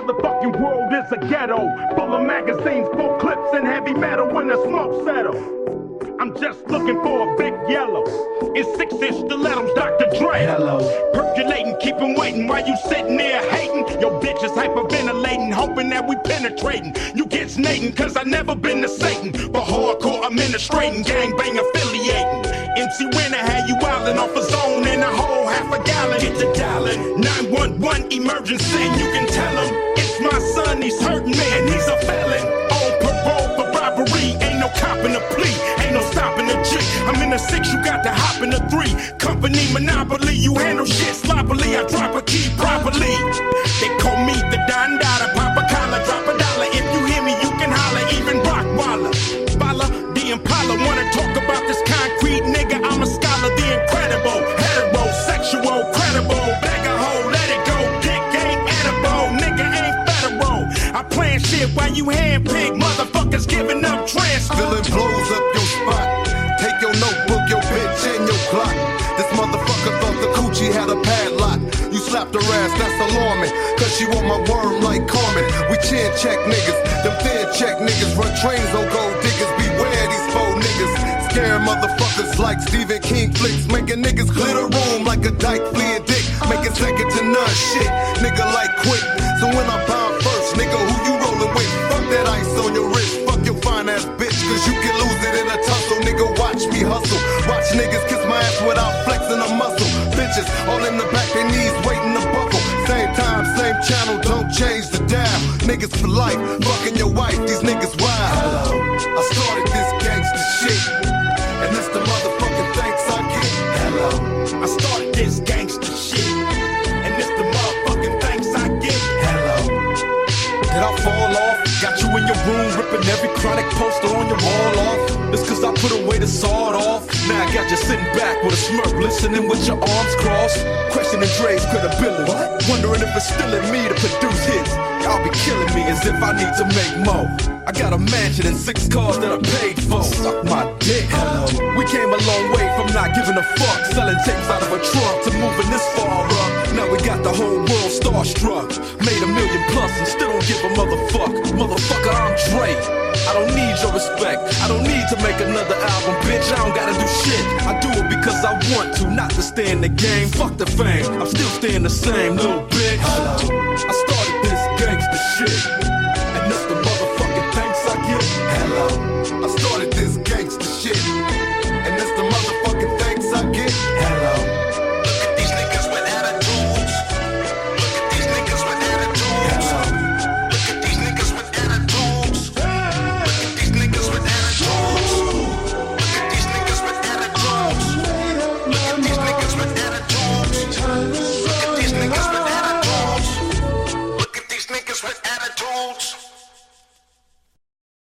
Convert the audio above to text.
motherfucking world is a ghetto. Full of magazines, full clips, and heavy metal when the smoke settle. I'm just looking for a big yellow. It's six inch stilettos, Dr. Dre. Hello. Percolating, keep 'em waiting while you sitting there hating. Your bitch is hyperventilating, hoping that we penetrating. You get snating, cause I never been to Satan. But hardcore administrating, gangbang affiliating. MC Winner had you wildin' off a zone and a whole half a gallon. Get the dialing. 911 emergency, you can tell six, you got to hop in the three. Company monopoly, you handle shit sloppily. I drop a key properly. They call me the Don Dada, pop a collar, drop a dollar. If you hear me, you can holler, even Rock Waller. Bala, the Impala, wanna talk about this concrete nigga? I'm a scholar, the incredible, heterosexual, credible. Bag a hoe, let it go. Dick ain't edible, nigga ain't federal. I plan shit while you handpick motherfuckers giving up transfer. Feeling blows up your spot. Take your notebook, your bitch, and your clock. This motherfucker thought the coochie had a padlock. You slapped her ass, that's alarming. Cause she want my worm like Carmen. We chin check niggas, them thin check niggas. Run trains on gold diggers. Beware these faux niggas. Scaring motherfuckers like Stephen King flicks. Making niggas clear the room like a dyke fleeing dick. Making second to none shit. Nigga like quick. So when I watch me hustle. Watch niggas kiss my ass without flexing a muscle. Bitches all in the back, their knees waiting to buckle. Same time, same channel, don't change the dial. Niggas for life, fucking your wife, these niggas wild. I started this gangster shit, and it's the motherfucking thanks I get. Hello. I started this gangster shit, and it's the motherfucking thanks I get. Hello. Did I fall off? Got you in your room ripping every chronic poster on your wall off. It's cause I put away the sawed off. Now I got you sitting back with a smirk, listening with your arms crossed. Questioning Dre's credibility. Wondering if it's still in me to produce hits. Y'all be killing me as if I need to make more. I got a mansion and six cars that I paid for. Suck my dick. Hello. We came a long way from not giving a fuck. Selling tapes out of a trunk to moving this far up. Now we got the whole world starstruck. Made a million plus and still don't give a motherfuck. Motherfucker, I'm Dre. I don't need your respect. I don't need to make another album, bitch. I don't gotta do shit. I do it because I want to, not to stay in the game. Fuck the fame. I'm still staying the same, little bitch. Hello. I